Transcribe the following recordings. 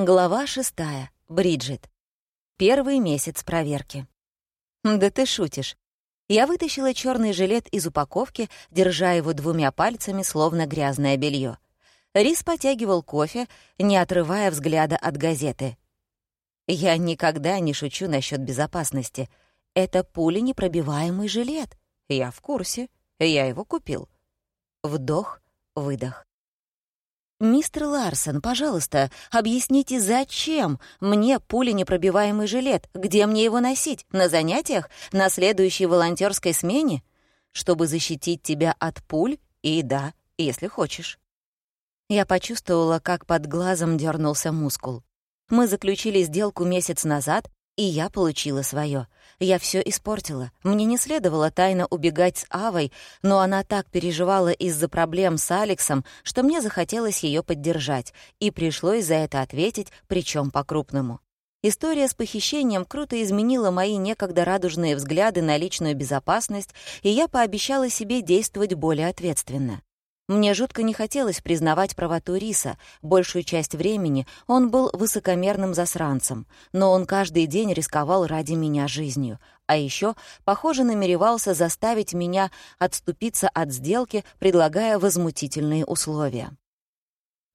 Глава шестая. Бриджит. Первый месяц проверки. Да ты шутишь. Я вытащила черный жилет из упаковки, держа его двумя пальцами, словно грязное белье. Рис потягивал кофе, не отрывая взгляда от газеты. Я никогда не шучу насчет безопасности. Это пуленепробиваемый жилет. Я в курсе. Я его купил. Вдох, выдох. «Мистер Ларсон, пожалуйста, объясните, зачем мне пуленепробиваемый жилет? Где мне его носить? На занятиях? На следующей волонтерской смене? Чтобы защитить тебя от пуль? И да, если хочешь». Я почувствовала, как под глазом дернулся мускул. Мы заключили сделку месяц назад, и я получила свое. Я все испортила. Мне не следовало тайно убегать с Авой, но она так переживала из-за проблем с Алексом, что мне захотелось ее поддержать, и пришлось за это ответить, причем по-крупному. История с похищением круто изменила мои некогда радужные взгляды на личную безопасность, и я пообещала себе действовать более ответственно. Мне жутко не хотелось признавать правоту Риса. Большую часть времени он был высокомерным засранцем, но он каждый день рисковал ради меня жизнью. А еще, похоже, намеревался заставить меня отступиться от сделки, предлагая возмутительные условия.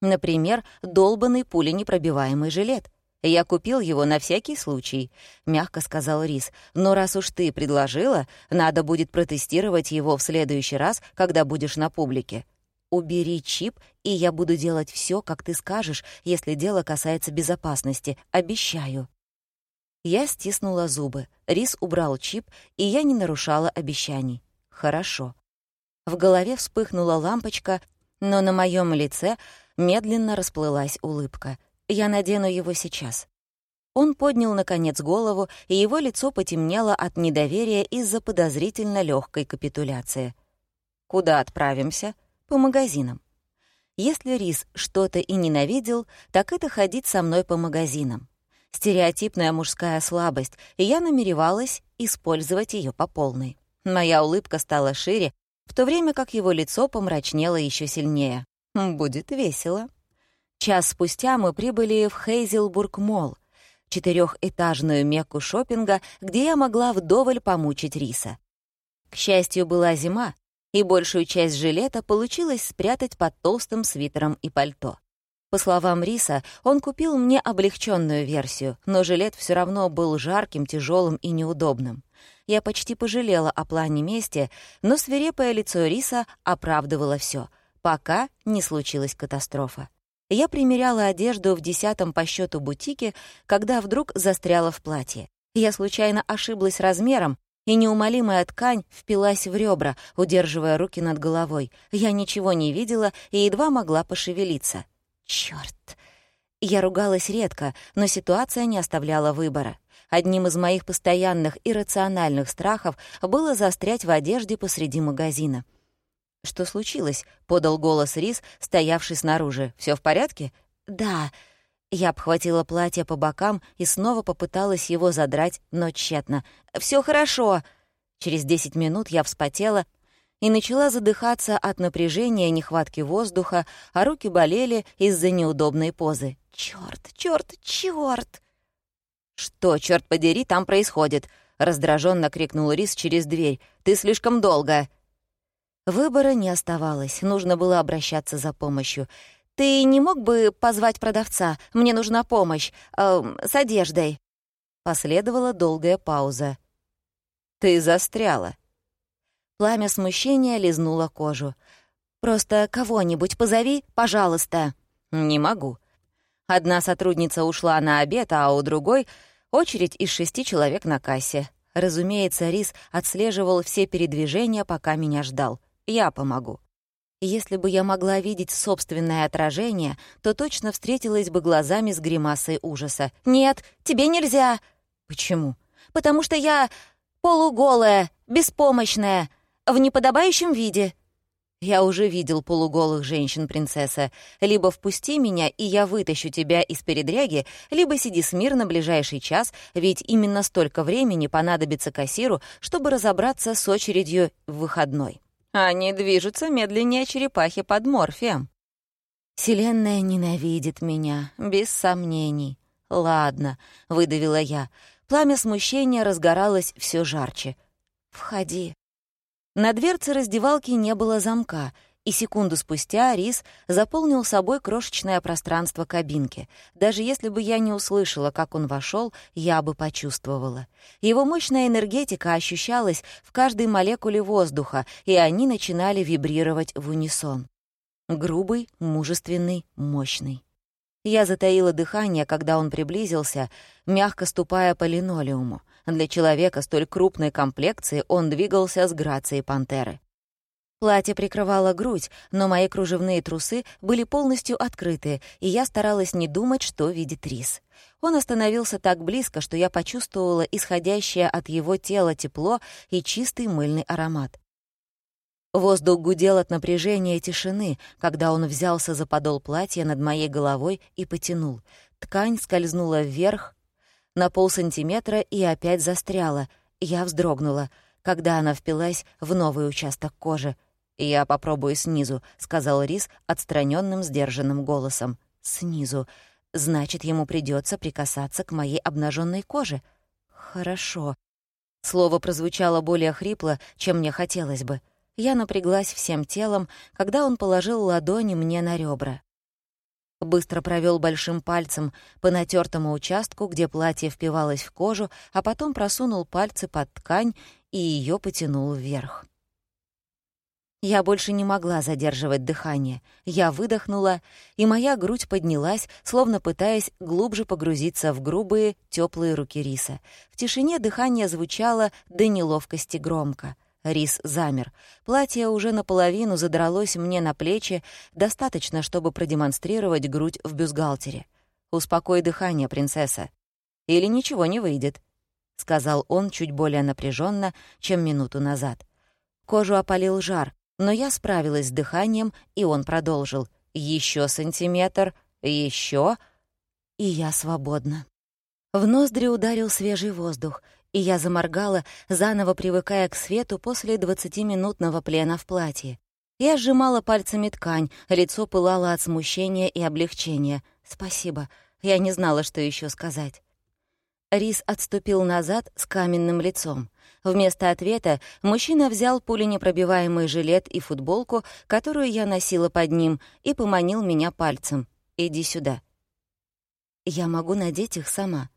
Например, долбанный пуленепробиваемый жилет. «Я купил его на всякий случай», — мягко сказал Рис. «Но раз уж ты предложила, надо будет протестировать его в следующий раз, когда будешь на публике. Убери чип, и я буду делать все, как ты скажешь, если дело касается безопасности. Обещаю». Я стиснула зубы. Рис убрал чип, и я не нарушала обещаний. «Хорошо». В голове вспыхнула лампочка, но на моем лице медленно расплылась улыбка. «Я надену его сейчас». Он поднял, наконец, голову, и его лицо потемнело от недоверия из-за подозрительно легкой капитуляции. «Куда отправимся?» По магазинам. Если Рис что-то и ненавидел, так это ходить со мной по магазинам. Стереотипная мужская слабость, и я намеревалась использовать ее по полной. Моя улыбка стала шире, в то время как его лицо помрачнело еще сильнее. «Будет весело». Час спустя мы прибыли в Хейзелбург-молл, четырехэтажную мекку шопинга, где я могла вдоволь помучить риса. К счастью, была зима, и большую часть жилета получилось спрятать под толстым свитером и пальто. По словам Риса, он купил мне облегченную версию, но жилет все равно был жарким, тяжелым и неудобным. Я почти пожалела о плане мести, но свирепое лицо Риса оправдывало все, пока не случилась катастрофа. Я примеряла одежду в десятом по счету бутике, когда вдруг застряла в платье. Я случайно ошиблась размером, и неумолимая ткань впилась в ребра, удерживая руки над головой. Я ничего не видела и едва могла пошевелиться. Черт! Я ругалась редко, но ситуация не оставляла выбора. Одним из моих постоянных иррациональных страхов было застрять в одежде посреди магазина. «Что случилось?» — подал голос Рис, стоявший снаружи. Все в порядке?» «Да», я обхватила платье по бокам и снова попыталась его задрать, но тщетно. Все хорошо!» Через десять минут я вспотела и начала задыхаться от напряжения нехватки воздуха, а руки болели из-за неудобной позы. Черт, черт, черт! «Что, черт подери, там происходит?» — раздраженно крикнул Рис через дверь. «Ты слишком долго!» Выбора не оставалось, нужно было обращаться за помощью. «Ты не мог бы позвать продавца? Мне нужна помощь. Э, с одеждой». Последовала долгая пауза. «Ты застряла». Пламя смущения лизнуло кожу. «Просто кого-нибудь позови, пожалуйста». «Не могу». Одна сотрудница ушла на обед, а у другой — очередь из шести человек на кассе. Разумеется, Рис отслеживал все передвижения, пока меня ждал. Я помогу. Если бы я могла видеть собственное отражение, то точно встретилась бы глазами с гримасой ужаса. «Нет, тебе нельзя!» «Почему?» «Потому что я полуголая, беспомощная, в неподобающем виде». «Я уже видел полуголых женщин, принцесса. Либо впусти меня, и я вытащу тебя из передряги, либо сиди смирно ближайший час, ведь именно столько времени понадобится кассиру, чтобы разобраться с очередью в выходной». Они движутся медленнее черепахи под морфием. Вселенная ненавидит меня, без сомнений. «Ладно», — выдавила я. Пламя смущения разгоралось все жарче. «Входи». На дверце раздевалки не было замка, и секунду спустя Рис заполнил собой крошечное пространство кабинки. Даже если бы я не услышала, как он вошел, я бы почувствовала. Его мощная энергетика ощущалась в каждой молекуле воздуха, и они начинали вибрировать в унисон. Грубый, мужественный, мощный. Я затаила дыхание, когда он приблизился, мягко ступая по линолеуму. Для человека столь крупной комплекции он двигался с грацией пантеры. Платье прикрывало грудь, но мои кружевные трусы были полностью открыты, и я старалась не думать, что видит Рис. Он остановился так близко, что я почувствовала исходящее от его тела тепло и чистый мыльный аромат. Воздух гудел от напряжения и тишины, когда он взялся за подол платья над моей головой и потянул. Ткань скользнула вверх на полсантиметра и опять застряла. Я вздрогнула, когда она впилась в новый участок кожи. «Я попробую снизу», — сказал Рис отстраненным, сдержанным голосом. «Снизу. Значит, ему придется прикасаться к моей обнаженной коже». «Хорошо». Слово прозвучало более хрипло, чем мне хотелось бы. Я напряглась всем телом, когда он положил ладони мне на ребра. Быстро провел большим пальцем по натертому участку, где платье впивалось в кожу, а потом просунул пальцы под ткань и ее потянул вверх. Я больше не могла задерживать дыхание. Я выдохнула, и моя грудь поднялась, словно пытаясь глубже погрузиться в грубые, теплые руки риса. В тишине дыхание звучало до неловкости громко. Рис замер. Платье уже наполовину задралось мне на плечи, достаточно, чтобы продемонстрировать грудь в бюстгальтере. «Успокой дыхание, принцесса. Или ничего не выйдет», — сказал он чуть более напряженно, чем минуту назад. Кожу опалил жар, но я справилась с дыханием, и он продолжил. Еще сантиметр, еще, и я свободна». В ноздри ударил свежий воздух, и я заморгала, заново привыкая к свету после двадцатиминутного плена в платье. Я сжимала пальцами ткань, лицо пылало от смущения и облегчения. «Спасибо, я не знала, что еще сказать». Рис отступил назад с каменным лицом. Вместо ответа мужчина взял пуленепробиваемый жилет и футболку, которую я носила под ним, и поманил меня пальцем. «Иди сюда». «Я могу надеть их сама».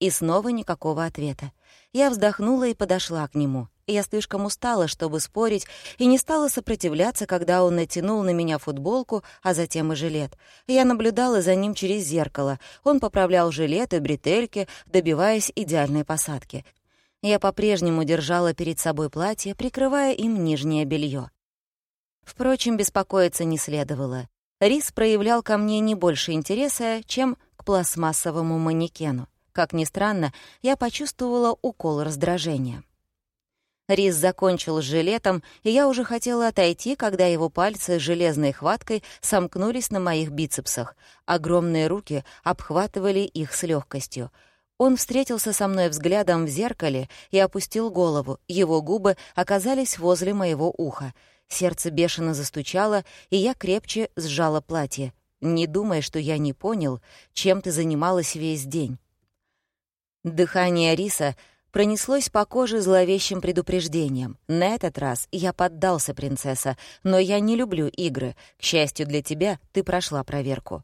И снова никакого ответа. Я вздохнула и подошла к нему. Я слишком устала, чтобы спорить, и не стала сопротивляться, когда он натянул на меня футболку, а затем и жилет. Я наблюдала за ним через зеркало. Он поправлял жилет и бретельки, добиваясь идеальной посадки. Я по-прежнему держала перед собой платье, прикрывая им нижнее белье. Впрочем, беспокоиться не следовало. Рис проявлял ко мне не больше интереса, чем к пластмассовому манекену. Как ни странно, я почувствовала укол раздражения. Рис закончил с жилетом, и я уже хотела отойти, когда его пальцы с железной хваткой сомкнулись на моих бицепсах. Огромные руки обхватывали их с легкостью. Он встретился со мной взглядом в зеркале и опустил голову. Его губы оказались возле моего уха. Сердце бешено застучало, и я крепче сжала платье. «Не думай, что я не понял, чем ты занималась весь день». Дыхание риса пронеслось по коже зловещим предупреждением. На этот раз я поддался, принцесса, но я не люблю игры. К счастью для тебя, ты прошла проверку.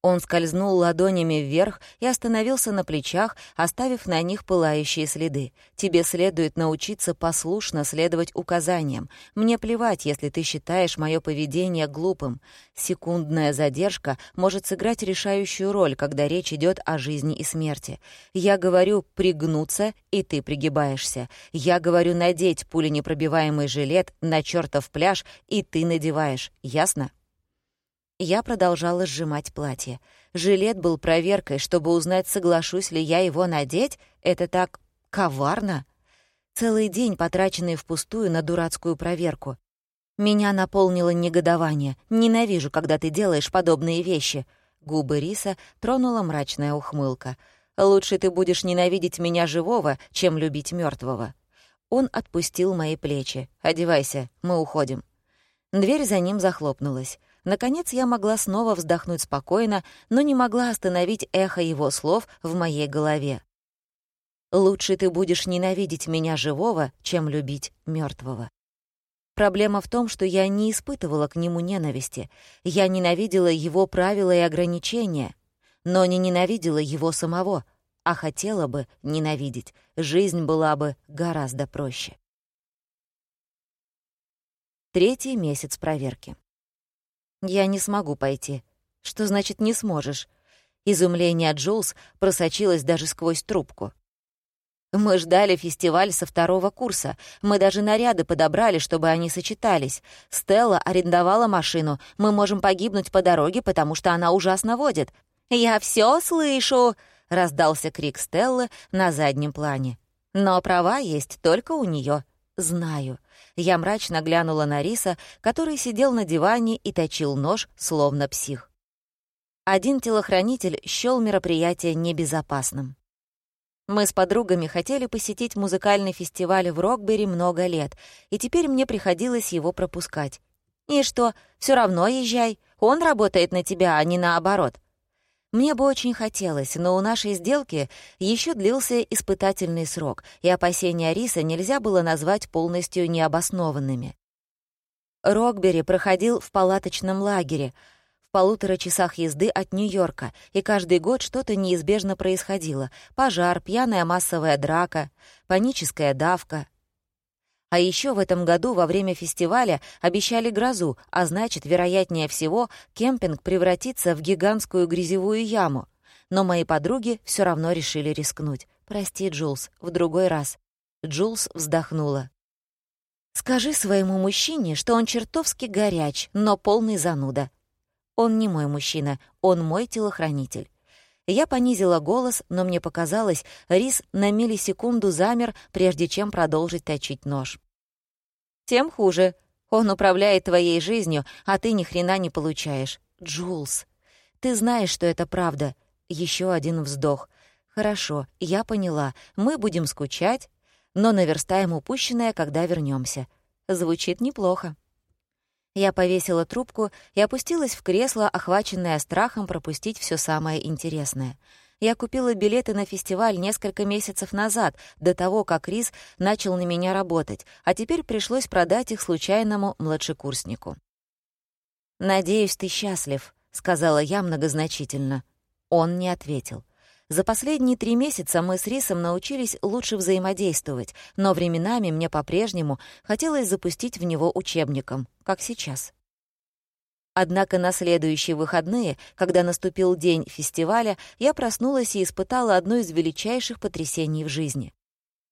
Он скользнул ладонями вверх и остановился на плечах, оставив на них пылающие следы. «Тебе следует научиться послушно следовать указаниям. Мне плевать, если ты считаешь мое поведение глупым. Секундная задержка может сыграть решающую роль, когда речь идет о жизни и смерти. Я говорю «пригнуться», и ты пригибаешься. Я говорю «надеть пуленепробиваемый жилет на чертов пляж», и ты надеваешь. Ясно?» Я продолжала сжимать платье. Жилет был проверкой, чтобы узнать, соглашусь ли я его надеть. Это так коварно. Целый день, потраченный впустую на дурацкую проверку. Меня наполнило негодование. Ненавижу, когда ты делаешь подобные вещи. Губы Риса тронула мрачная ухмылка. Лучше ты будешь ненавидеть меня живого, чем любить мертвого. Он отпустил мои плечи. «Одевайся, мы уходим». Дверь за ним захлопнулась. Наконец я могла снова вздохнуть спокойно, но не могла остановить эхо его слов в моей голове. «Лучше ты будешь ненавидеть меня живого, чем любить мертвого. Проблема в том, что я не испытывала к нему ненависти. Я ненавидела его правила и ограничения, но не ненавидела его самого, а хотела бы ненавидеть. Жизнь была бы гораздо проще. Третий месяц проверки. «Я не смогу пойти». «Что значит «не сможешь»?» Изумление Джулс просочилось даже сквозь трубку. Мы ждали фестиваль со второго курса. Мы даже наряды подобрали, чтобы они сочетались. Стелла арендовала машину. Мы можем погибнуть по дороге, потому что она ужасно водит. «Я все слышу!» — раздался крик Стеллы на заднем плане. «Но права есть только у нее. Знаю». Я мрачно глянула на Риса, который сидел на диване и точил нож, словно псих. Один телохранитель счёл мероприятие небезопасным. Мы с подругами хотели посетить музыкальный фестиваль в Рокбери много лет, и теперь мне приходилось его пропускать. И что, все равно езжай, он работает на тебя, а не наоборот. Мне бы очень хотелось, но у нашей сделки еще длился испытательный срок, и опасения Риса нельзя было назвать полностью необоснованными. Рокбери проходил в палаточном лагере — в полутора часах езды от Нью-Йорка, и каждый год что-то неизбежно происходило. Пожар, пьяная массовая драка, паническая давка. А еще в этом году во время фестиваля обещали грозу, а значит, вероятнее всего, кемпинг превратится в гигантскую грязевую яму. Но мои подруги все равно решили рискнуть. «Прости, Джулс, в другой раз». Джулс вздохнула. «Скажи своему мужчине, что он чертовски горяч, но полный зануда. Он не мой мужчина, он мой телохранитель. Я понизила голос, но мне показалось, Рис на миллисекунду замер, прежде чем продолжить точить нож. «Тем хуже. Он управляет твоей жизнью, а ты ни хрена не получаешь. Джулс, ты знаешь, что это правда». Еще один вздох. «Хорошо, я поняла. Мы будем скучать, но наверстаем упущенное, когда вернемся. Звучит неплохо». Я повесила трубку и опустилась в кресло, охваченное страхом пропустить все самое интересное. Я купила билеты на фестиваль несколько месяцев назад, до того, как Рис начал на меня работать, а теперь пришлось продать их случайному младшекурснику. «Надеюсь, ты счастлив», — сказала я многозначительно. Он не ответил. За последние три месяца мы с Рисом научились лучше взаимодействовать, но временами мне по-прежнему хотелось запустить в него учебником, как сейчас. Однако на следующие выходные, когда наступил день фестиваля, я проснулась и испытала одно из величайших потрясений в жизни.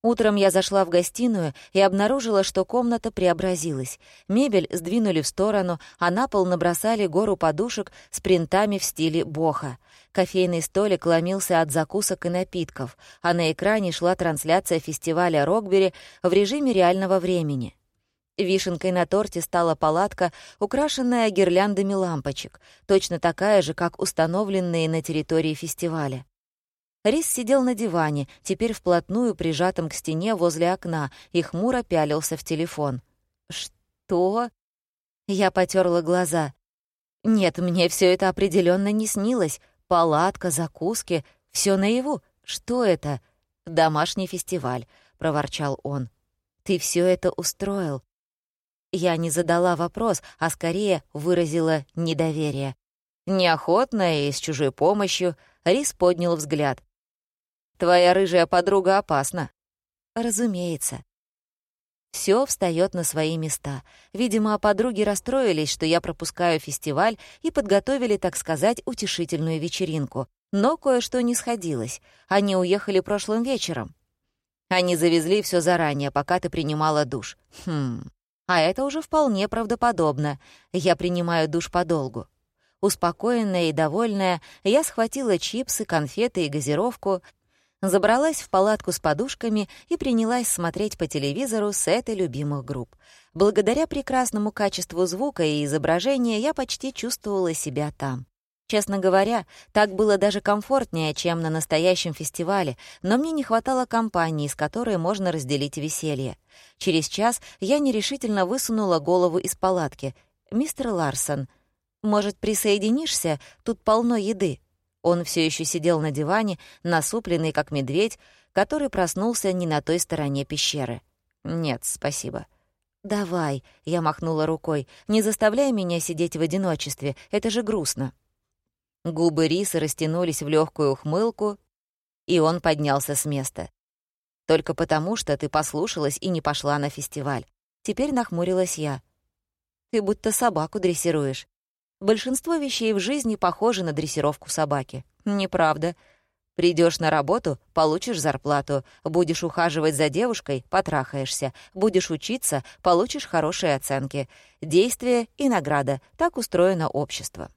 Утром я зашла в гостиную и обнаружила, что комната преобразилась. Мебель сдвинули в сторону, а на пол набросали гору подушек с принтами в стиле боха. Кофейный столик ломился от закусок и напитков, а на экране шла трансляция фестиваля Рокбери в режиме реального времени. Вишенкой на торте стала палатка, украшенная гирляндами лампочек, точно такая же, как установленные на территории фестиваля. Рис сидел на диване, теперь вплотную прижатым к стене возле окна, и хмуро пялился в телефон. «Что?» Я потерла глаза. «Нет, мне все это определенно не снилось. Палатка, закуски, все наяву. Что это?» «Домашний фестиваль», — проворчал он. «Ты все это устроил». Я не задала вопрос, а скорее выразила недоверие. Неохотно и с чужой помощью Рис поднял взгляд. Твоя рыжая подруга опасна». «Разумеется». Все встает на свои места. Видимо, подруги расстроились, что я пропускаю фестиваль и подготовили, так сказать, утешительную вечеринку. Но кое-что не сходилось. Они уехали прошлым вечером. Они завезли все заранее, пока ты принимала душ. Хм, а это уже вполне правдоподобно. Я принимаю душ подолгу. Успокоенная и довольная, я схватила чипсы, конфеты и газировку, забралась в палатку с подушками и принялась смотреть по телевизору сеты любимых групп. Благодаря прекрасному качеству звука и изображения я почти чувствовала себя там. Честно говоря, так было даже комфортнее, чем на настоящем фестивале, но мне не хватало компании, с которой можно разделить веселье. Через час я нерешительно высунула голову из палатки. «Мистер Ларсон, Может, присоединишься? Тут полно еды». Он все еще сидел на диване, насупленный, как медведь, который проснулся не на той стороне пещеры. «Нет, спасибо». «Давай», — я махнула рукой, — «не заставляй меня сидеть в одиночестве, это же грустно». Губы Риса растянулись в легкую ухмылку, и он поднялся с места. «Только потому, что ты послушалась и не пошла на фестиваль. Теперь нахмурилась я. Ты будто собаку дрессируешь. Большинство вещей в жизни похожи на дрессировку собаки. Неправда. Придешь на работу — получишь зарплату. Будешь ухаживать за девушкой — потрахаешься. Будешь учиться — получишь хорошие оценки. Действие и награда. Так устроено общество.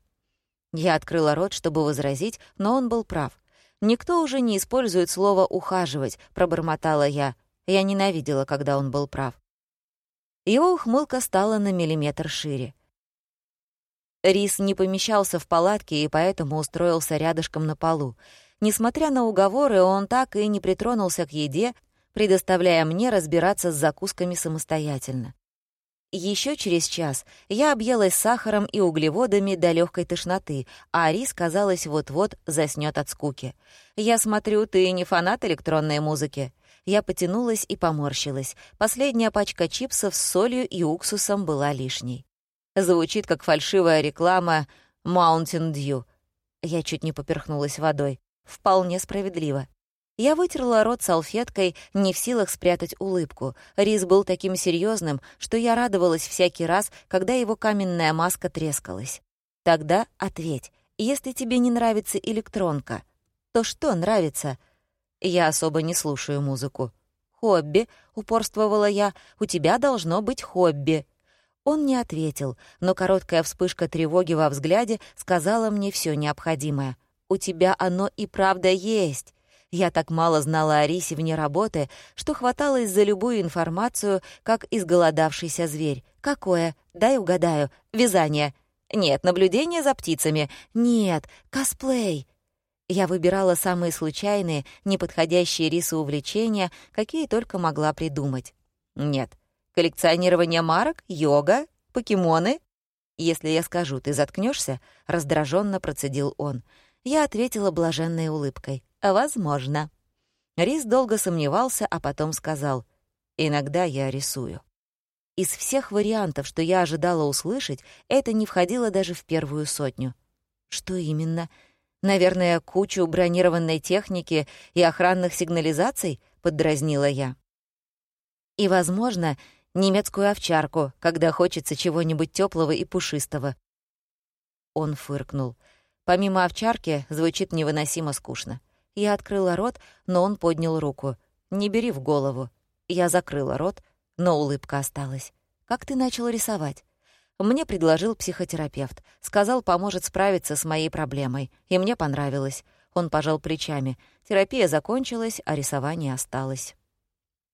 Я открыла рот, чтобы возразить, но он был прав. «Никто уже не использует слово «ухаживать», — пробормотала я. Я ненавидела, когда он был прав. Его ухмылка стала на миллиметр шире. Рис не помещался в палатке и поэтому устроился рядышком на полу. Несмотря на уговоры, он так и не притронулся к еде, предоставляя мне разбираться с закусками самостоятельно. Еще через час я объелась сахаром и углеводами до легкой тошноты, а Рис, казалось, вот-вот заснет от скуки. «Я смотрю, ты не фанат электронной музыки?» Я потянулась и поморщилась. Последняя пачка чипсов с солью и уксусом была лишней. Звучит как фальшивая реклама Mountain Dew. Я чуть не поперхнулась водой. Вполне справедливо. Я вытерла рот салфеткой, не в силах спрятать улыбку. Рис был таким серьезным, что я радовалась всякий раз, когда его каменная маска трескалась. Тогда ответь, если тебе не нравится электронка, то что нравится? Я особо не слушаю музыку. «Хобби», — упорствовала я, — «у тебя должно быть хобби». Он не ответил, но короткая вспышка тревоги во взгляде сказала мне все необходимое. «У тебя оно и правда есть. Я так мало знала о Рисе вне работы, что хваталась за любую информацию, как изголодавшийся зверь. Какое? Дай угадаю. Вязание. Нет, наблюдение за птицами. Нет, косплей. Я выбирала самые случайные, неподходящие Рису увлечения, какие только могла придумать. Нет. Коллекционирование марок, йога, покемоны. Если я скажу, ты заткнешься, раздраженно процедил он. Я ответила блаженной улыбкой. «Возможно». Рис долго сомневался, а потом сказал, «Иногда я рисую». Из всех вариантов, что я ожидала услышать, это не входило даже в первую сотню. Что именно? Наверное, кучу бронированной техники и охранных сигнализаций? Поддразнила я. И, возможно, немецкую овчарку, когда хочется чего-нибудь теплого и пушистого. Он фыркнул. Помимо овчарки, звучит невыносимо скучно. Я открыла рот, но он поднял руку. «Не бери в голову». Я закрыла рот, но улыбка осталась. «Как ты начал рисовать?» Мне предложил психотерапевт. Сказал, поможет справиться с моей проблемой. И мне понравилось. Он пожал плечами. Терапия закончилась, а рисование осталось.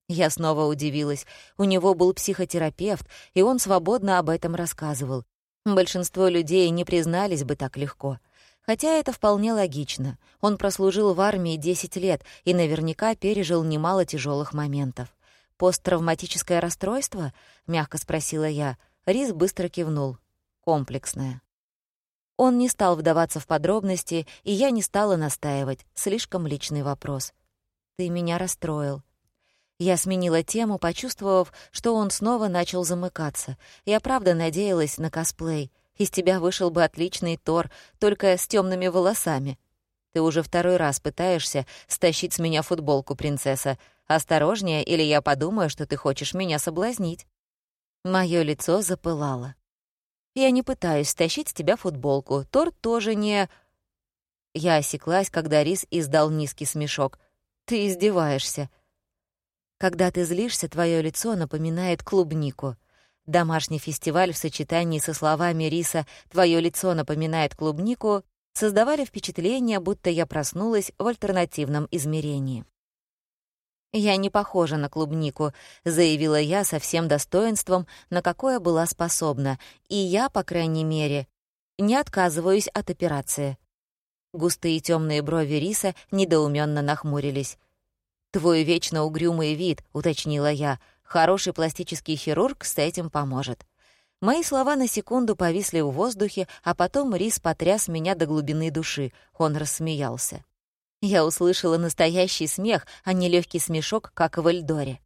Я снова удивилась. У него был психотерапевт, и он свободно об этом рассказывал. Большинство людей не признались бы так легко. Хотя это вполне логично. Он прослужил в армии 10 лет и наверняка пережил немало тяжелых моментов. «Посттравматическое расстройство?» — мягко спросила я. Рис быстро кивнул. «Комплексное». Он не стал вдаваться в подробности, и я не стала настаивать. Слишком личный вопрос. «Ты меня расстроил». Я сменила тему, почувствовав, что он снова начал замыкаться. Я правда надеялась на косплей — из тебя вышел бы отличный Тор, только с темными волосами. Ты уже второй раз пытаешься стащить с меня футболку, принцесса. Осторожнее, или я подумаю, что ты хочешь меня соблазнить». Моё лицо запылало. «Я не пытаюсь стащить с тебя футболку. Тор тоже не...» Я осеклась, когда Рис издал низкий смешок. «Ты издеваешься». Когда ты злишься, твое лицо напоминает клубнику. Домашний фестиваль в сочетании со словами Риса «Твое лицо напоминает клубнику» создавали впечатление, будто я проснулась в альтернативном измерении. «Я не похожа на клубнику», — заявила я со всем достоинством, на какое была способна, и я, по крайней мере, не отказываюсь от операции. Густые темные брови Риса недоуменно нахмурились. «Твой вечно угрюмый вид», — уточнила я, — Хороший пластический хирург с этим поможет. Мои слова на секунду повисли в воздухе, а потом Рис потряс меня до глубины души. Он рассмеялся. Я услышала настоящий смех, а не легкий смешок, как в Эльдоре.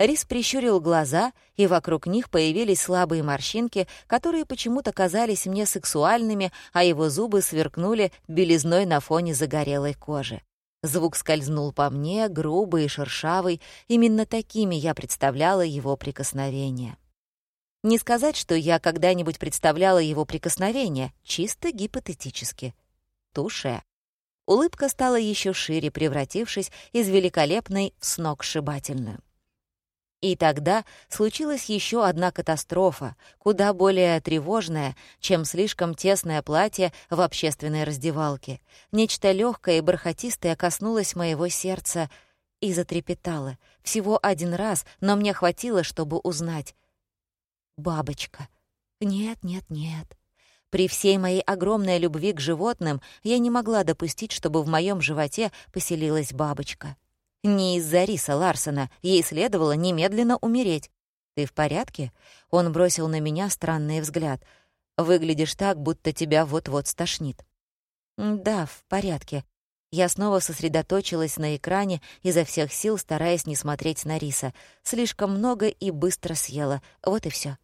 Рис прищурил глаза, и вокруг них появились слабые морщинки, которые почему-то казались мне сексуальными, а его зубы сверкнули белизной на фоне загорелой кожи. Звук скользнул по мне, грубый и шершавый, именно такими я представляла его прикосновения. Не сказать, что я когда-нибудь представляла его прикосновение, чисто гипотетически. Туше. Улыбка стала еще шире, превратившись из великолепной в сногсшибательную. И тогда случилась еще одна катастрофа, куда более тревожная, чем слишком тесное платье в общественной раздевалке. Нечто легкое и бархатистое коснулось моего сердца и затрепетало. Всего один раз, но мне хватило, чтобы узнать бабочка. Нет, нет, нет. При всей моей огромной любви к животным я не могла допустить, чтобы в моем животе поселилась бабочка. Не из-за риса Ларсона, ей следовало немедленно умереть. «Ты в порядке?» Он бросил на меня странный взгляд. «Выглядишь так, будто тебя вот-вот стошнит». «Да, в порядке». Я снова сосредоточилась на экране, изо всех сил стараясь не смотреть на риса. Слишком много и быстро съела. Вот и все.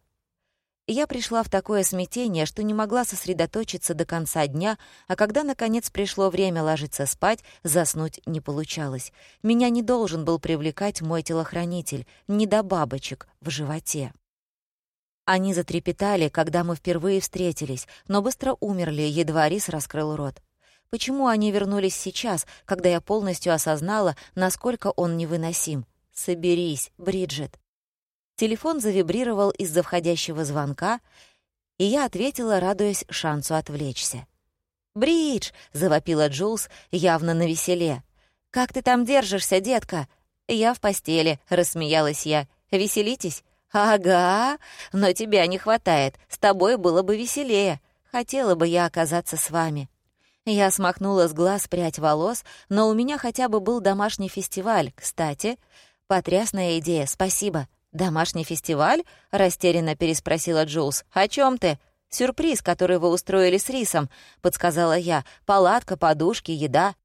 Я пришла в такое смятение, что не могла сосредоточиться до конца дня, а когда, наконец, пришло время ложиться спать, заснуть не получалось. Меня не должен был привлекать мой телохранитель, не до бабочек в животе. Они затрепетали, когда мы впервые встретились, но быстро умерли, едва Рис раскрыл рот. Почему они вернулись сейчас, когда я полностью осознала, насколько он невыносим? «Соберись, Бриджит». Телефон завибрировал из-за входящего звонка, и я ответила, радуясь шансу отвлечься. «Бридж!» — завопила Джулс, явно на веселе. «Как ты там держишься, детка?» «Я в постели», — рассмеялась я. «Веселитесь?» «Ага, но тебя не хватает. С тобой было бы веселее. Хотела бы я оказаться с вами». Я смахнула с глаз прядь волос, но у меня хотя бы был домашний фестиваль, кстати. Потрясная идея, спасибо. «Домашний фестиваль?» — растерянно переспросила Джулс. «О чем ты?» «Сюрприз, который вы устроили с рисом», — подсказала я. «Палатка, подушки, еда».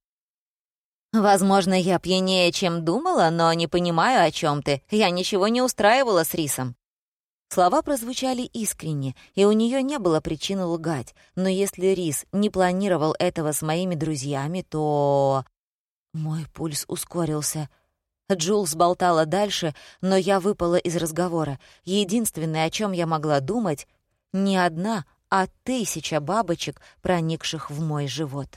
«Возможно, я пьянее, чем думала, но не понимаю, о чем ты. Я ничего не устраивала с рисом». Слова прозвучали искренне, и у нее не было причины лгать. Но если Рис не планировал этого с моими друзьями, то... Мой пульс ускорился. Джулс болтала дальше, но я выпала из разговора. Единственное, о чем я могла думать, не одна, а тысяча бабочек, проникших в мой живот.